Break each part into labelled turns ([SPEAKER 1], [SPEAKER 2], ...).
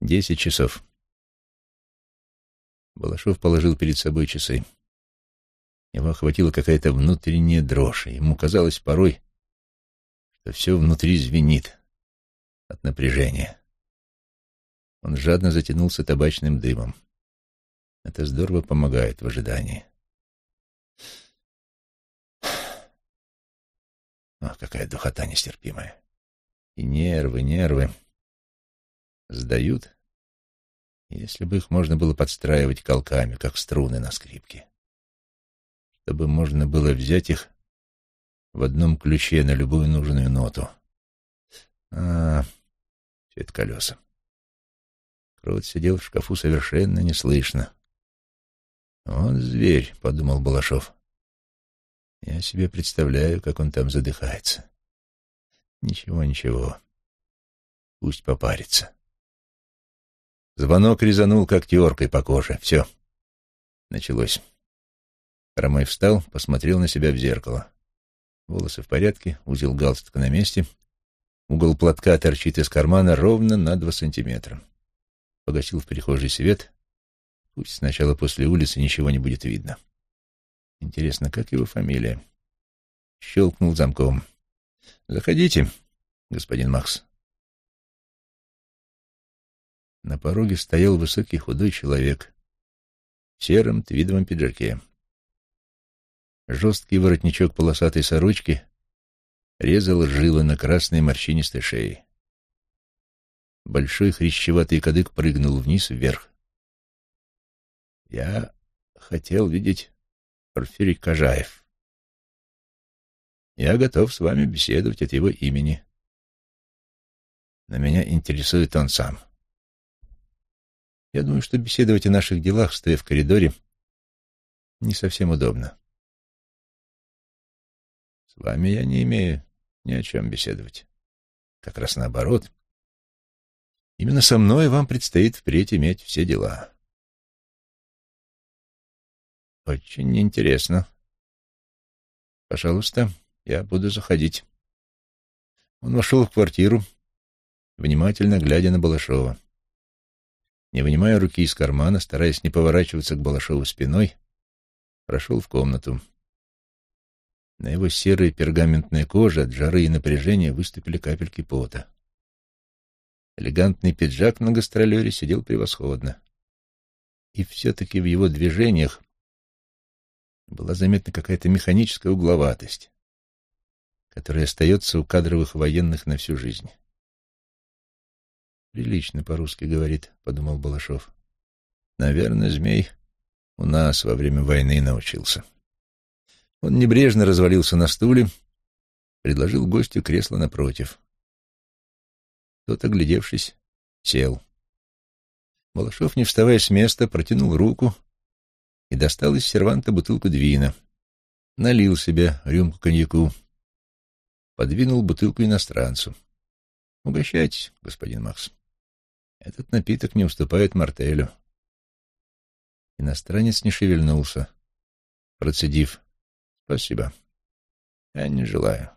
[SPEAKER 1] Десять часов. Балашов положил перед собой часы. Его охватила какая-то внутренняя дрожь, ему казалось порой, что все внутри звенит от напряжения. Он жадно затянулся табачным дымом. Это здорово помогает в ожидании. Ах, какая духота нестерпимая. И нервы, нервы сдают, если бы их можно было подстраивать колками, как струны на скрипке. Чтобы можно было взять их в одном ключе на любую нужную ноту. А, все это колеса. Крот сидел в шкафу совершенно неслышно. «Вот зверь», — подумал Балашов. «Я себе представляю, как он там задыхается. Ничего, ничего. Пусть попарится». Звонок резанул, как теркой по коже. Все. Началось. Хромой встал, посмотрел на себя в зеркало. Волосы в порядке, узел галстука на месте. Угол платка торчит из кармана ровно на два сантиметра. Погасил в прихожей свет. Пусть сначала после улицы ничего не будет видно. Интересно, как его фамилия? Щелкнул замком. «Заходите, господин Макс». На пороге стоял высокий худой человек в сером твидовом пиджаке. Жесткий воротничок полосатой сорочки резал жилы на красной морщинистой шее. Большой хрящеватый кадык прыгнул вниз вверх. «Я хотел видеть Порфирий Кожаев. Я готов с вами беседовать от его имени. Но меня интересует он сам». Я думаю, что беседовать о наших делах, стоя в коридоре, не совсем удобно. С вами я не имею ни о чем беседовать. Как раз наоборот. Именно со мной вам предстоит впредь иметь все дела. Очень интересно. Пожалуйста, я буду заходить. Он вошел в квартиру, внимательно глядя на Балашова. Не вынимая руки из кармана, стараясь не поворачиваться к Балашову спиной, прошел в комнату. На его серой пергаментной коже от жары и напряжения выступили капельки пота. Элегантный пиджак на гастролере сидел превосходно. И все-таки в его движениях была заметна какая-то механическая угловатость, которая остается у кадровых военных на всю жизнь. Прилично по-русски говорит, — подумал Балашов. Наверное, змей у нас во время войны научился. Он небрежно развалился на стуле, предложил гостю кресло напротив. Тот, оглядевшись, сел. Балашов, не вставая с места, протянул руку и достал из серванта бутылку двина. Налил себе рюмку коньяку, подвинул бутылку иностранцу. — Угощайтесь, господин Макс. Этот напиток не уступает мартелю. Иностранец не шевельнулся, процедив. Спасибо. Я не желаю.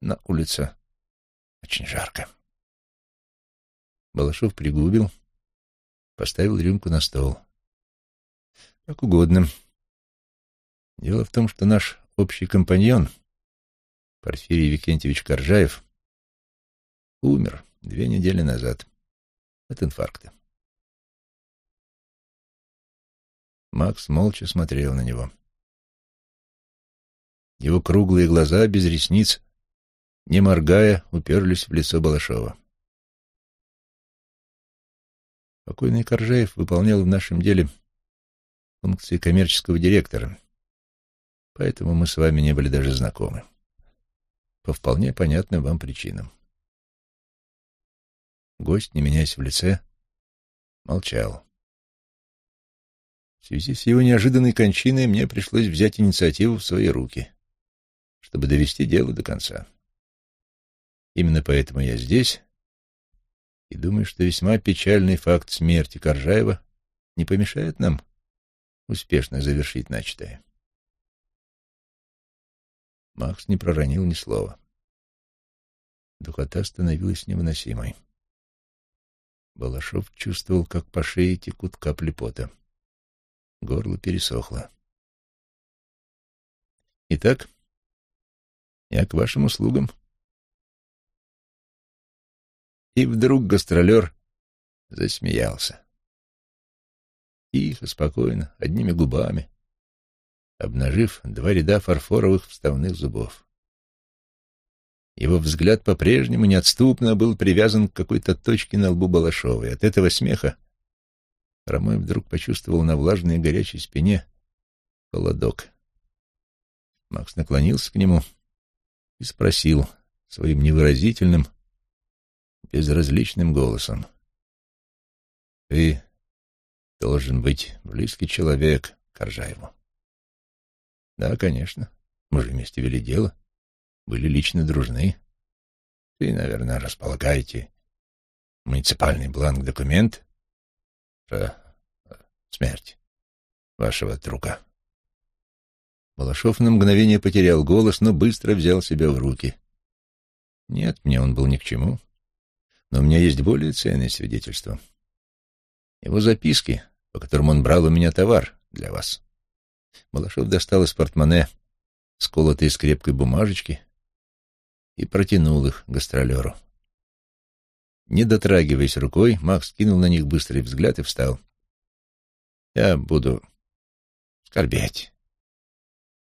[SPEAKER 1] На улице очень жарко. Балашов пригубил, поставил рюмку на стол. Как угодно. Дело в том, что наш общий компаньон, Порфирий Викентьевич Коржаев, умер две недели назад от инфаркта. Макс молча смотрел на него. Его круглые глаза без ресниц, не моргая, уперлись в лицо Балашова. Покойный Коржаев выполнял в нашем деле функции коммерческого директора, поэтому мы с вами не были даже знакомы. По вполне понятным вам причинам. Гость, не меняясь в лице, молчал. В связи с его неожиданной кончиной мне пришлось взять инициативу в свои руки, чтобы довести дело до конца. Именно поэтому я здесь и думаю, что весьма печальный факт смерти Коржаева не помешает нам успешно завершить начатое. Макс не проронил ни слова. Духота становилась невыносимой. Балашов чувствовал, как по шее текут капли пота. Горло пересохло. «Итак, я к вашим услугам». И вдруг гастролер засмеялся. Тихо, спокойно, одними губами, обнажив два ряда фарфоровых вставных зубов. Его взгляд по-прежнему неотступно был привязан к какой-то точке на лбу Балашовой. От этого смеха Ромой вдруг почувствовал на влажной и горячей спине холодок. Макс наклонился к нему и спросил своим невыразительным, безразличным голосом. — Ты должен быть близкий человек Коржаеву. — Да, конечно. Мы же вместе вели дело. — были лично дружны. Ты, наверное, располагаете муниципальный бланк-документ про э, смерть вашего друга. Балашов на мгновение потерял голос, но быстро взял себя в руки. Нет, мне он был ни к чему. Но у меня есть более ценные свидетельства. Его записки, по которым он брал у меня товар для вас. Балашов достал из портмоне сколотые скрепкой бумажечки и протянул их гастролеру. Не дотрагиваясь рукой, Макс кинул на них быстрый взгляд и встал. «Я буду скорбеть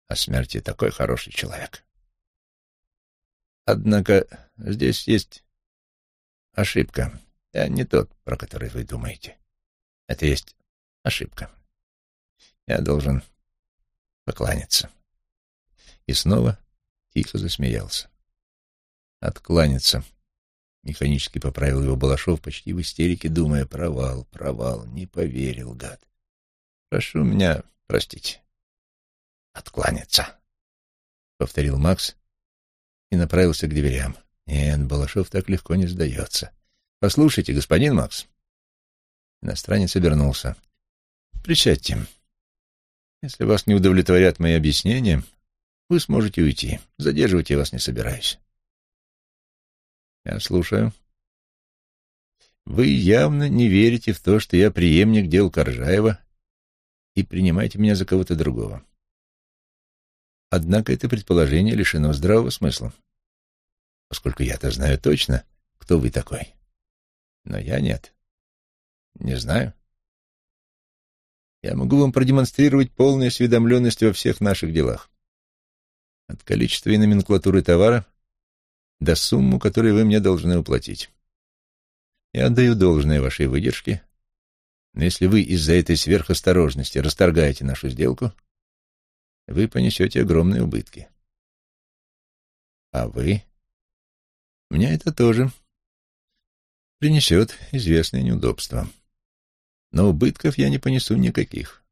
[SPEAKER 1] о смерти такой хороший человек. Однако здесь есть ошибка. Я не тот, про который вы думаете. Это есть ошибка. Я должен покланяться». И снова тихо засмеялся откланяться. Механически поправил его Балашов, почти в истерике, думая, провал, провал, не поверил, гад. Прошу меня простить. Откланяться, — повторил Макс и направился к дверям. Нет, Балашов так легко не сдается. Послушайте, господин Макс. Иностранец обернулся. Присядьте. Если вас не удовлетворят мои объяснения, вы сможете уйти. Задерживать я вас не собираюсь. Я слушаю. Вы явно не верите в то, что я преемник дел Коржаева и принимаете меня за кого-то другого. Однако это предположение лишено здравого смысла, поскольку я-то знаю точно, кто вы такой. Но я нет. Не знаю. Я могу вам продемонстрировать полную осведомленность во всех наших делах. От количества и номенклатуры товара до сумму, которую вы мне должны уплатить. Я отдаю должное вашей выдержке, но если вы из-за этой сверхосторожности расторгаете нашу сделку, вы понесете огромные убытки. А вы? Мне это тоже принесет известные неудобства. Но убытков я не понесу никаких.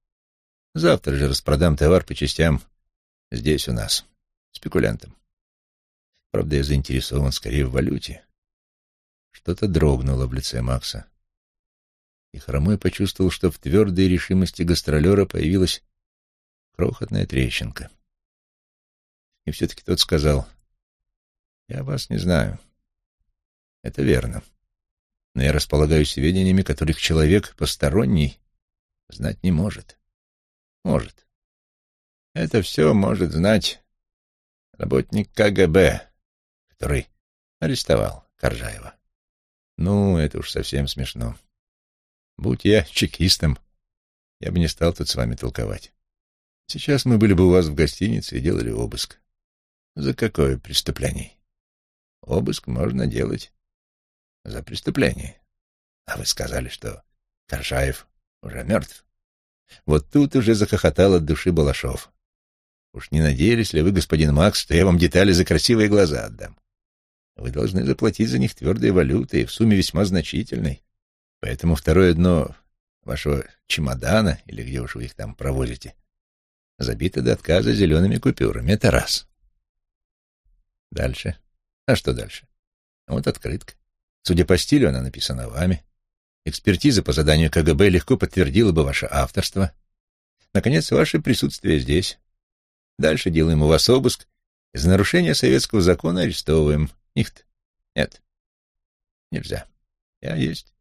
[SPEAKER 1] Завтра же распродам товар по частям здесь у нас, спекулянтам. Правда, я заинтересован скорее в валюте. Что-то дрогнуло в лице Макса. И Хромой почувствовал, что в твердой решимости гастролера появилась крохотная трещинка. И все-таки тот сказал, «Я вас не знаю. Это верно. Но я располагаю сведениями, которых человек посторонний знать не может. Может. Это все может знать работник КГБ, который арестовал Коржаева. Ну, это уж совсем смешно. Будь я чекистом, я бы не стал тут с вами толковать. Сейчас мы были бы у вас в гостинице и делали обыск. За какое преступление? Обыск можно делать за преступление. А вы сказали, что Коржаев уже мертв. Вот тут уже захохотал от души Балашов. Уж не надеялись ли вы, господин Макс, что я вам детали за красивые глаза отдам? Вы должны заплатить за них твердой валютой, в сумме весьма значительной. Поэтому второе дно вашего чемодана, или где уж вы их там провозите, забито до отказа зелеными купюрами. Это раз. Дальше. А что дальше? Вот открытка. Судя по стилю, она написана вами. Экспертиза по заданию КГБ легко подтвердила бы ваше авторство. Наконец, ваше присутствие здесь. Дальше делаем у вас обыск. За нарушение советского закона арестовываем. Нихт. Нет. Нельзя. Я есть.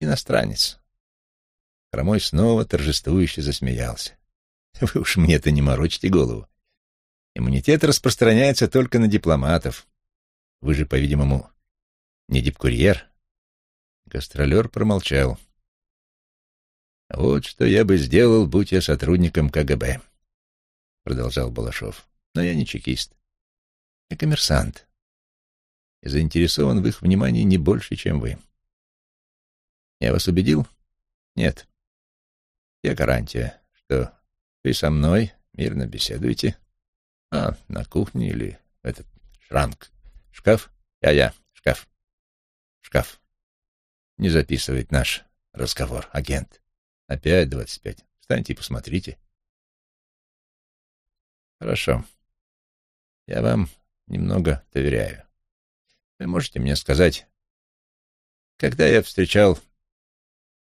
[SPEAKER 1] иностранец. Хромой снова торжествующе засмеялся. Вы уж мне-то не морочите голову. Иммунитет распространяется только на дипломатов. Вы же, по-видимому, не дипкурьер. Гастролер промолчал. Вот что я бы сделал, будь я сотрудником КГБ, продолжал Балашов. Но я не чекист. Я коммерсант. И заинтересован в их внимании не больше, чем вы. Я вас убедил? Нет. Я гарантия, что вы со мной мирно беседуете. А, на кухне или этот шранк. Шкаф? Я-я, шкаф. Шкаф. Не записывает наш разговор, агент. Опять двадцать пять. Встаньте и посмотрите. Хорошо. Я вам немного доверяю. Вы можете мне сказать, когда я встречал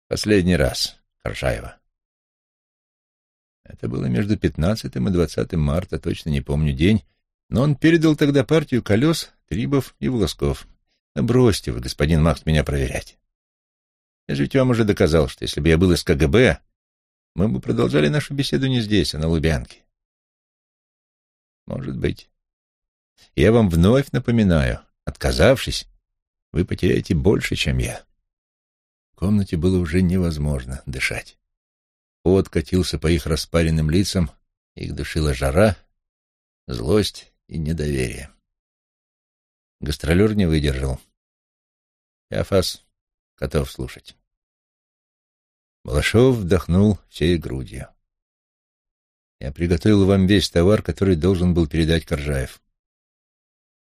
[SPEAKER 1] последний раз Коржаева? Это было между 15 и 20 марта, точно не помню день, но он передал тогда партию колес, трибов и волосков. Да бросьте вы, господин Макс, меня проверять. Я же ведь вам уже доказал, что если бы я был из КГБ, мы бы продолжали нашу беседу не здесь, а на Лубянке. Может быть. Я вам вновь напоминаю, отказавшись, вы потеряете больше, чем я. В комнате было уже невозможно дышать. Пот катился по их распаренным лицам, их душила жара, злость и недоверие. Гастролер не выдержал. Я фас готов слушать. Балашов вдохнул всей грудью. Я приготовил вам весь товар, который должен был передать Коржаев.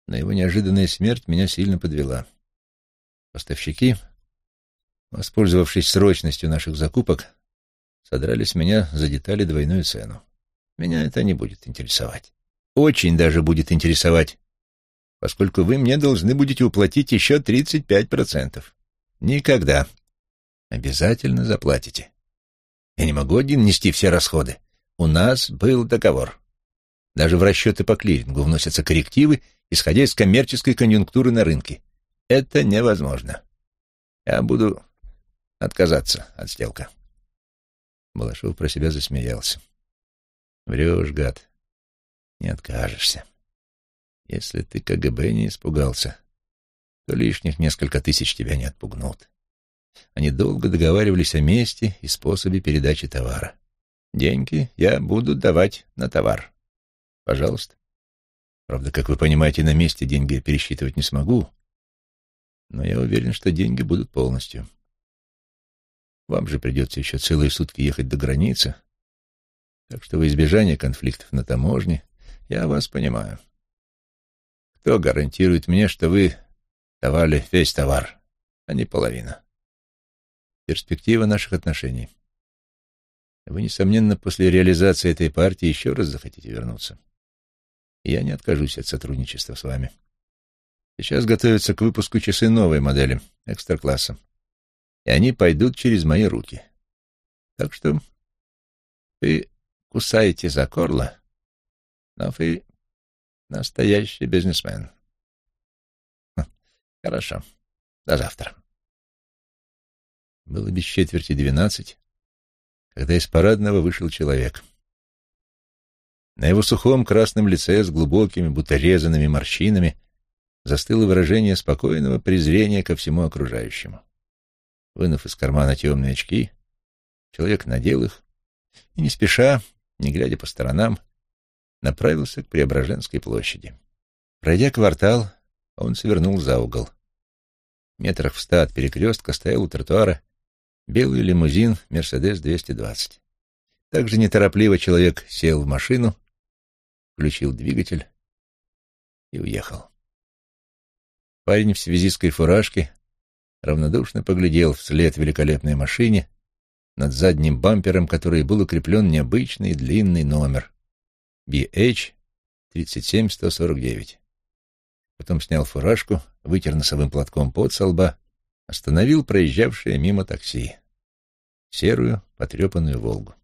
[SPEAKER 1] Но его неожиданная смерть меня сильно подвела. Поставщики, воспользовавшись срочностью наших закупок, содрали с меня за детали двойную цену. Меня это не будет интересовать. Очень даже будет интересовать, поскольку вы мне должны будете уплатить еще 35%. Никогда. Обязательно заплатите. Я не могу один нести все расходы. У нас был договор. Даже в расчеты по клирингу вносятся коррективы, исходя из коммерческой конъюнктуры на рынке. Это невозможно. Я буду отказаться от сделка. Балашов про себя засмеялся. Врешь, гад. Не откажешься. Если ты КГБ не испугался, то лишних несколько тысяч тебя не отпугнут. Они долго договаривались о месте и способе передачи товара. Деньги я буду давать на товар. Пожалуйста. Правда, как вы понимаете, на месте деньги я пересчитывать не смогу, но я уверен, что деньги будут полностью. Вам же придется еще целые сутки ехать до границы, так что во избежание конфликтов на таможне я вас понимаю. Кто гарантирует мне, что вы давали весь товар, а не половина? Перспектива наших отношений. Вы, несомненно, после реализации этой партии еще раз захотите вернуться. Я не откажусь от сотрудничества с вами. Сейчас готовятся к выпуску часы новой модели, экстра-класса и они пойдут через мои руки. Так что вы кусаете за горло, но вы настоящий бизнесмен. Хм, хорошо. До завтра. Было без четверти двенадцать, когда из парадного вышел человек. На его сухом красном лице с глубокими, будто резанными морщинами застыло выражение спокойного презрения ко всему окружающему. Вынув из кармана темные очки, человек надел их и, не спеша, не глядя по сторонам, направился к Преображенской площади. Пройдя квартал, он свернул за угол. Метрах в ста от перекрестка стоял у тротуара белый лимузин «Мерседес-220». Также неторопливо человек сел в машину, включил двигатель и уехал. Парень в связистской фуражке равнодушно поглядел вслед великолепной машине, над задним бампером которой был укреплен необычный длинный номер BH 37149. Потом снял фуражку, вытер носовым платком пот со лба, остановил проезжавшее мимо такси. Серую, потрепанную «Волгу».